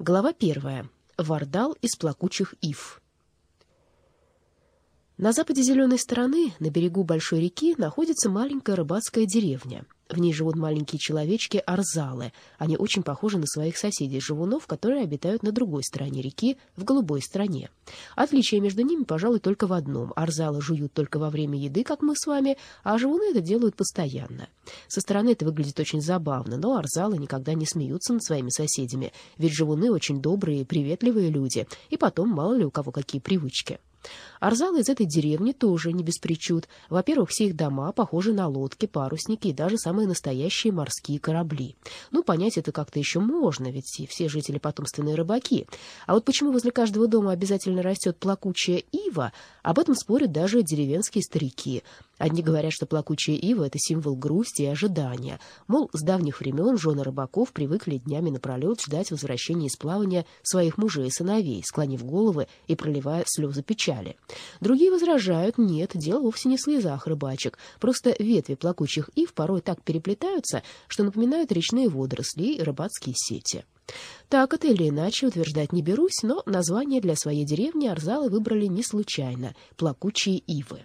Глава первая. Вардал из плакучих ив. На западе зеленой стороны, на берегу большой реки, находится маленькая рыбацкая деревня. В ней живут маленькие человечки арзалы. Они очень похожи на своих соседей-живунов, которые обитают на другой стороне реки, в голубой стране. Отличие между ними, пожалуй, только в одном. Арзалы жуют только во время еды, как мы с вами, а живуны это делают постоянно. Со стороны это выглядит очень забавно, но арзалы никогда не смеются над своими соседями, ведь живуны очень добрые и приветливые люди, и потом мало ли у кого какие привычки. Арзалы из этой деревни тоже не без причуд. Во-первых, все их дома похожи на лодки, парусники и даже самые настоящие морские корабли. Ну, понять это как-то еще можно, ведь все жители потомственные рыбаки. А вот почему возле каждого дома обязательно растет плакучая ива, об этом спорят даже деревенские старики. Одни говорят, что плакучая ива — это символ грусти и ожидания. Мол, с давних времен жены рыбаков привыкли днями напролет ждать возвращения из плавания своих мужей и сыновей, склонив головы и проливая слезы печали. Другие возражают, нет, дело вовсе не в слезах рыбачек, просто ветви плакучих ив порой так переплетаются, что напоминают речные водоросли и рыбацкие сети. Так это или иначе утверждать не берусь, но название для своей деревни Арзалы выбрали не случайно — плакучие ивы.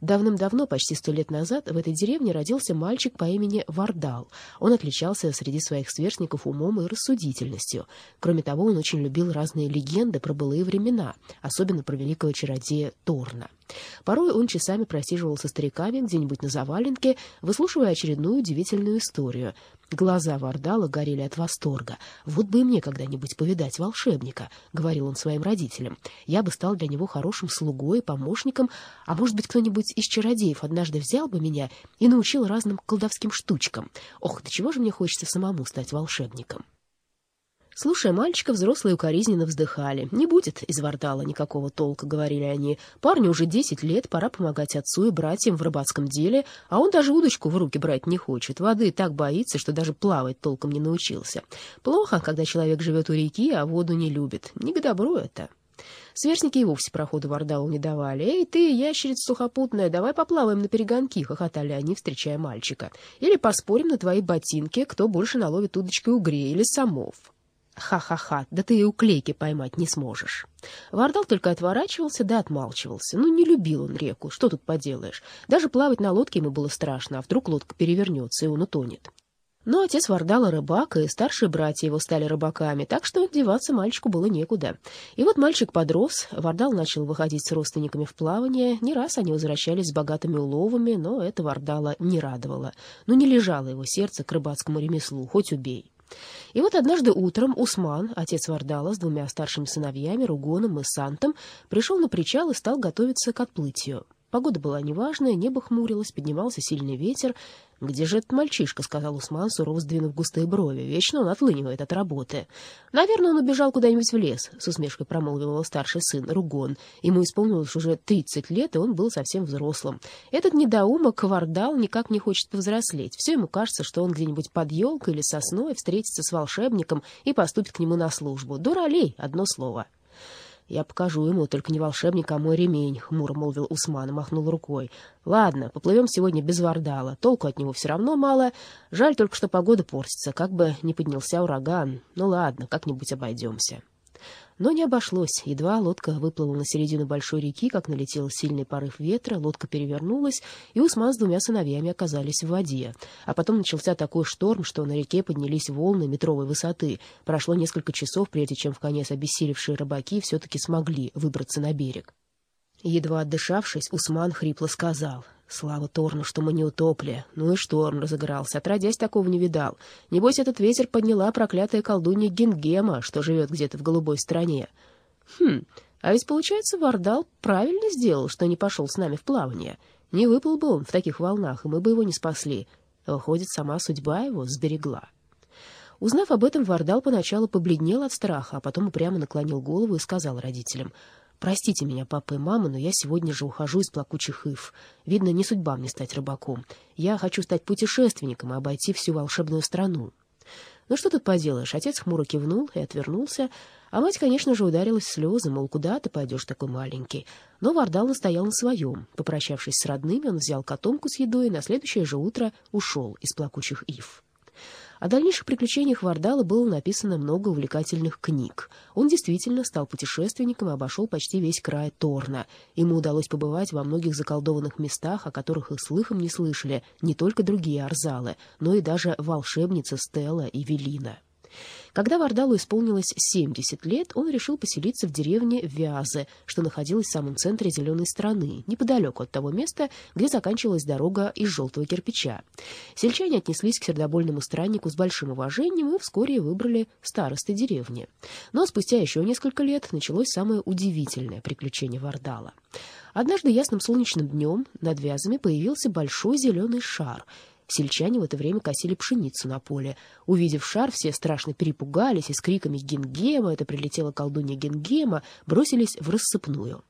Давным-давно, почти сто лет назад, в этой деревне родился мальчик по имени Вардал. Он отличался среди своих сверстников умом и рассудительностью. Кроме того, он очень любил разные легенды про былые времена, особенно про великого чародея Торна. Порой он часами просиживал со стариками где-нибудь на заваленке, выслушивая очередную удивительную историю. Глаза Вардала горели от восторга. «Вот бы и мне когда-нибудь повидать волшебника», — говорил он своим родителям. «Я бы стал для него хорошим слугой, помощником, а может быть, кто-нибудь из чародеев однажды взял бы меня и научил разным колдовским штучкам. Ох, до чего же мне хочется самому стать волшебником». Слушая мальчика, взрослые укоризненно вздыхали. «Не будет из Вардала никакого толка», — говорили они. «Парню уже десять лет, пора помогать отцу и братьям в рыбацком деле, а он даже удочку в руки брать не хочет. Воды так боится, что даже плавать толком не научился. Плохо, когда человек живет у реки, а воду не любит. Не к добру это». Сверстники и вовсе проходу Вардалу не давали. «Эй, ты, ящерица сухопутная, давай поплаваем на перегонки», — хохотали они, встречая мальчика. «Или поспорим на твои ботинки, кто больше наловит удочкой угрей или самов». Ха-ха-ха, да ты и уклейки поймать не сможешь. Вардал только отворачивался да отмалчивался. Ну, не любил он реку, что тут поделаешь. Даже плавать на лодке ему было страшно, а вдруг лодка перевернется, и он утонет. Но отец Вардала рыбак, и старшие братья его стали рыбаками, так что деваться мальчику было некуда. И вот мальчик подрос, Вардал начал выходить с родственниками в плавание. Не раз они возвращались с богатыми уловами, но это Вардала не радовало. Ну, не лежало его сердце к рыбацкому ремеслу, хоть убей. И вот однажды утром Усман, отец Вардала, с двумя старшими сыновьями, Ругоном и Сантом, пришел на причал и стал готовиться к отплытию. Погода была неважная, небо хмурилось, поднимался сильный ветер. «Где же этот мальчишка?» — сказал Усман, сурово сдвинув густые брови. «Вечно он отлынивает от работы». «Наверное, он убежал куда-нибудь в лес», — с усмешкой промолвил его старший сын, Ругон. Ему исполнилось уже тридцать лет, и он был совсем взрослым. Этот недоумок, Квардал, никак не хочет повзрослеть. Все ему кажется, что он где-нибудь под елкой или сосной встретится с волшебником и поступит к нему на службу. Дуралей, одно слово. «Я покажу ему, только не волшебник, а мой ремень», — хмуро молвил Усман и махнул рукой. «Ладно, поплывем сегодня без вардала. Толку от него все равно мало. Жаль только, что погода портится, как бы не поднялся ураган. Ну ладно, как-нибудь обойдемся». Но не обошлось. Едва лодка выплыла на середину большой реки, как налетел сильный порыв ветра, лодка перевернулась, и Усман с двумя сыновьями оказались в воде. А потом начался такой шторм, что на реке поднялись волны метровой высоты. Прошло несколько часов, прежде чем в конец обессилевшие рыбаки все-таки смогли выбраться на берег. Едва отдышавшись, Усман хрипло сказал — Слава Торну, что мы не утопли. Ну и шторм разыгрался. Отродясь, такого не видал. Небось, этот ветер подняла проклятая колдунья Гингема, что живет где-то в голубой стране. Хм, а ведь, получается, Вардал правильно сделал, что не пошел с нами в плавание. Не выплыл бы он в таких волнах, и мы бы его не спасли. Выходит, сама судьба его сберегла. Узнав об этом, Вардал поначалу побледнел от страха, а потом упрямо наклонил голову и сказал родителям — Простите меня, папа и мама, но я сегодня же ухожу из плакучих ив. Видно, не судьба мне стать рыбаком. Я хочу стать путешественником и обойти всю волшебную страну. Ну что тут поделаешь? Отец хмуро кивнул и отвернулся, а мать, конечно же, ударилась в слезы, мол, куда ты пойдешь такой маленький? Но Вардал настоял на своем. Попрощавшись с родными, он взял котомку с едой и на следующее же утро ушел из плакучих ив. О дальнейших приключениях Вардала было написано много увлекательных книг. Он действительно стал путешественником и обошел почти весь край Торна. Ему удалось побывать во многих заколдованных местах, о которых и слыхом не слышали не только другие арзалы, но и даже волшебница Стелла и Велина. Когда Вардалу исполнилось 70 лет, он решил поселиться в деревне Вязы, что находилась в самом центре зеленой страны, неподалеку от того места, где заканчивалась дорога из желтого кирпича. Сельчане отнеслись к сердобольному страннику с большим уважением и вскоре выбрали старосты деревни. Но спустя еще несколько лет началось самое удивительное приключение Вардала. Однажды ясным солнечным днем над Вязами появился большой зеленый шар — Сельчане в это время косили пшеницу на поле. Увидев шар, все страшно перепугались и с криками «Гингема!» — это прилетела колдунья Гингема, бросились в рассыпную.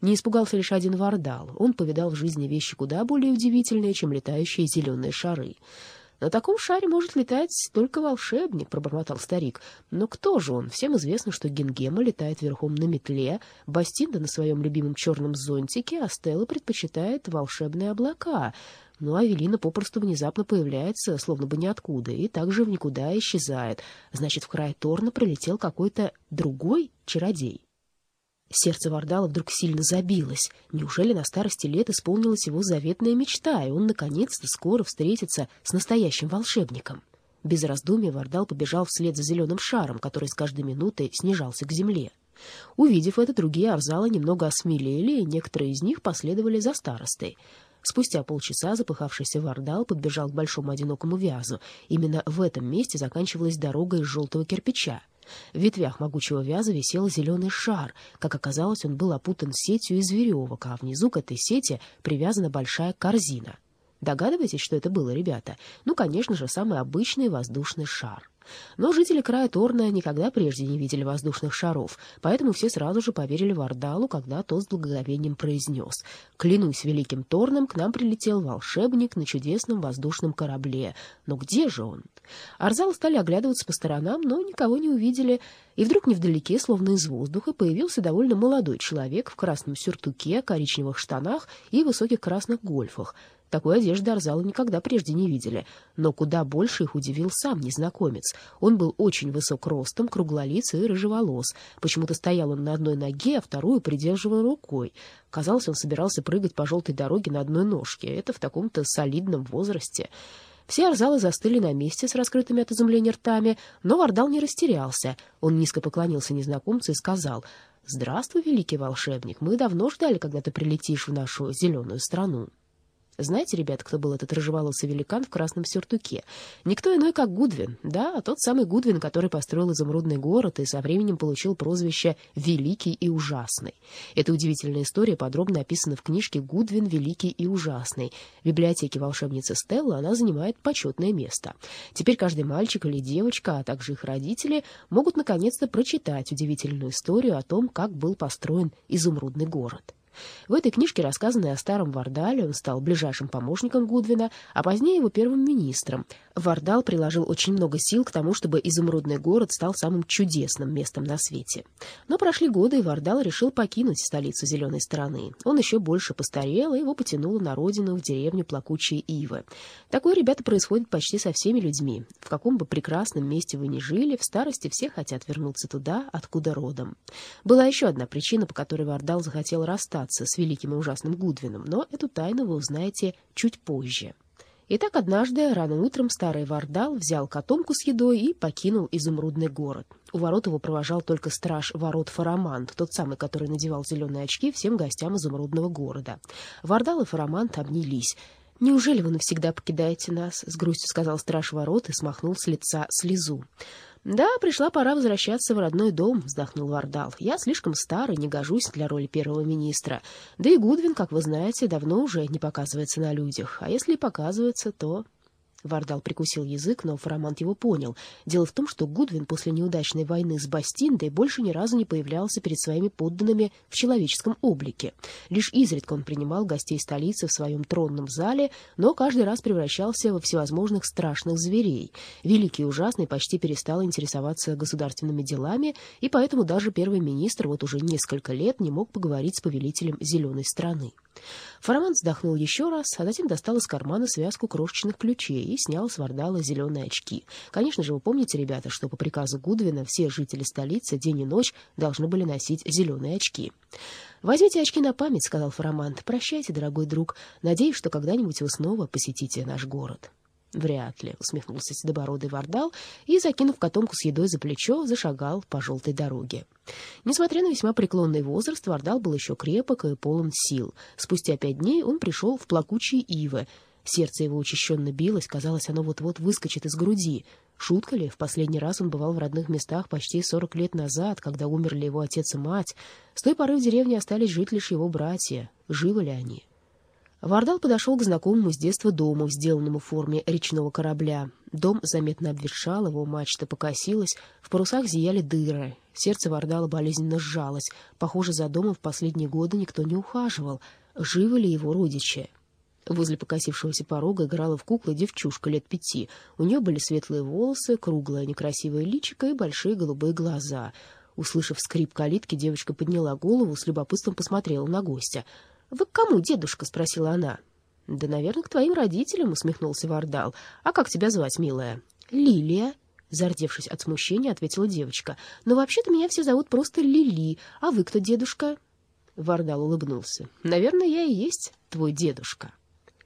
Не испугался лишь один вардал. Он повидал в жизни вещи куда более удивительные, чем летающие зеленые шары. «На таком шаре может летать только волшебник», — пробормотал старик. «Но кто же он? Всем известно, что Гингема летает верхом на метле, Бастинда на своем любимом черном зонтике, а Стелла предпочитает волшебные облака. Ну, а Велина попросту внезапно появляется, словно бы ниоткуда, и также в никуда исчезает. Значит, в край Торна прилетел какой-то другой чародей. Сердце Вардала вдруг сильно забилось. Неужели на старости лет исполнилась его заветная мечта, и он наконец-то скоро встретится с настоящим волшебником? Без раздумий Вардал побежал вслед за зеленым шаром, который с каждой минутой снижался к земле. Увидев это, другие арзалы немного осмелели, и некоторые из них последовали за старостой. Спустя полчаса запыхавшийся Вардал подбежал к большому одинокому вязу. Именно в этом месте заканчивалась дорога из желтого кирпича. В ветвях могучего вяза висел зеленый шар. Как оказалось, он был опутан сетью из веревок, а внизу к этой сети привязана большая корзина. Догадываетесь, что это было, ребята? Ну, конечно же, самый обычный воздушный шар. Но жители края Торна никогда прежде не видели воздушных шаров, поэтому все сразу же поверили Вардалу, когда тот с благоговением произнес. «Клянусь великим Торном, к нам прилетел волшебник на чудесном воздушном корабле. Но где же он?» Арзалы стали оглядываться по сторонам, но никого не увидели, и вдруг невдалеке, словно из воздуха, появился довольно молодой человек в красном сюртуке, коричневых штанах и высоких красных гольфах. Такой одежды Арзалы никогда прежде не видели, но куда больше их удивил сам незнакомец. Он был очень высок ростом, круглолиц и рыжеволос. Почему-то стоял он на одной ноге, а вторую придерживал рукой. Казалось, он собирался прыгать по желтой дороге на одной ножке. Это в таком-то солидном возрасте. Все арзалы застыли на месте с раскрытыми от изумления ртами, но Вардал не растерялся. Он низко поклонился незнакомцу и сказал, «Здравствуй, великий волшебник, мы давно ждали, когда ты прилетишь в нашу зеленую страну». Знаете, ребят, кто был этот рыжеволосый великан в красном сюртуке? Никто иной, как Гудвин. Да, тот самый Гудвин, который построил изумрудный город и со временем получил прозвище «Великий и ужасный». Эта удивительная история подробно описана в книжке «Гудвин. Великий и ужасный». В библиотеке волшебницы Стелла она занимает почетное место. Теперь каждый мальчик или девочка, а также их родители, могут наконец-то прочитать удивительную историю о том, как был построен изумрудный город. В этой книжке рассказано о старом Вардале, он стал ближайшим помощником Гудвина, а позднее его первым министром. Вардал приложил очень много сил к тому, чтобы изумрудный город стал самым чудесным местом на свете. Но прошли годы, и Вардал решил покинуть столицу Зеленой страны. Он еще больше постарел, и его потянуло на родину в деревню Плакучие Ивы. Такое, ребята, происходит почти со всеми людьми. В каком бы прекрасном месте вы ни жили, в старости все хотят вернуться туда, откуда родом. Была еще одна причина, по которой Вардал захотел расстаться расстаться с великим и ужасным Гудвином, но эту тайну вы узнаете чуть позже. Итак, однажды рано утром старый Вардал взял котомку с едой и покинул изумрудный город. У ворот его провожал только страж ворот Фарамант, тот самый, который надевал зеленые очки всем гостям изумрудного города. Вардал и Фарамант обнялись. «Неужели вы навсегда покидаете нас?» — с грустью сказал страж ворот и смахнул с лица слезу. «Да, пришла пора возвращаться в родной дом», — вздохнул Вардал. «Я слишком стар и не гожусь для роли первого министра. Да и Гудвин, как вы знаете, давно уже не показывается на людях. А если и показывается, то Вардал прикусил язык, но Фарамант его понял. Дело в том, что Гудвин после неудачной войны с Бастиндой больше ни разу не появлялся перед своими подданными в человеческом облике. Лишь изредка он принимал гостей столицы в своем тронном зале, но каждый раз превращался во всевозможных страшных зверей. Великий и ужасный почти перестал интересоваться государственными делами, и поэтому даже первый министр вот уже несколько лет не мог поговорить с повелителем зеленой страны. Фарамант вздохнул еще раз, а затем достал из кармана связку крошечных ключей и снял с Вардала зеленые очки. Конечно же, вы помните, ребята, что по приказу Гудвина все жители столицы день и ночь должны были носить зеленые очки. «Возьмите очки на память», — сказал Фарамант. «Прощайте, дорогой друг. Надеюсь, что когда-нибудь вы снова посетите наш город». «Вряд ли», — усмехнулся седобородый вардал и, закинув котомку с едой за плечо, зашагал по желтой дороге. Несмотря на весьма преклонный возраст, вардал был еще крепок и полон сил. Спустя пять дней он пришел в плакучие ивы. Сердце его учащенно билось, казалось, оно вот-вот выскочит из груди. Шутка ли, в последний раз он бывал в родных местах почти сорок лет назад, когда умерли его отец и мать. С той поры в деревне остались жить лишь его братья. Живы ли они? Вардал подошел к знакомому с детства дому, сделанному в форме речного корабля. Дом заметно обветшал, его мачта покосилась, в парусах зияли дыры. Сердце Вардала болезненно сжалось. Похоже, за домом в последние годы никто не ухаживал. Живы ли его родичи? Возле покосившегося порога играла в куклы девчушка лет пяти. У нее были светлые волосы, круглое некрасивое личико и большие голубые глаза. Услышав скрип калитки, девочка подняла голову, с любопытством посмотрела на гостя — «Вы к кому, дедушка?» — спросила она. «Да, наверное, к твоим родителям», — усмехнулся Вардал. «А как тебя звать, милая?» «Лилия», — зардевшись от смущения, ответила девочка. «Но вообще-то меня все зовут просто Лили. А вы кто, дедушка?» Вардал улыбнулся. «Наверное, я и есть твой дедушка».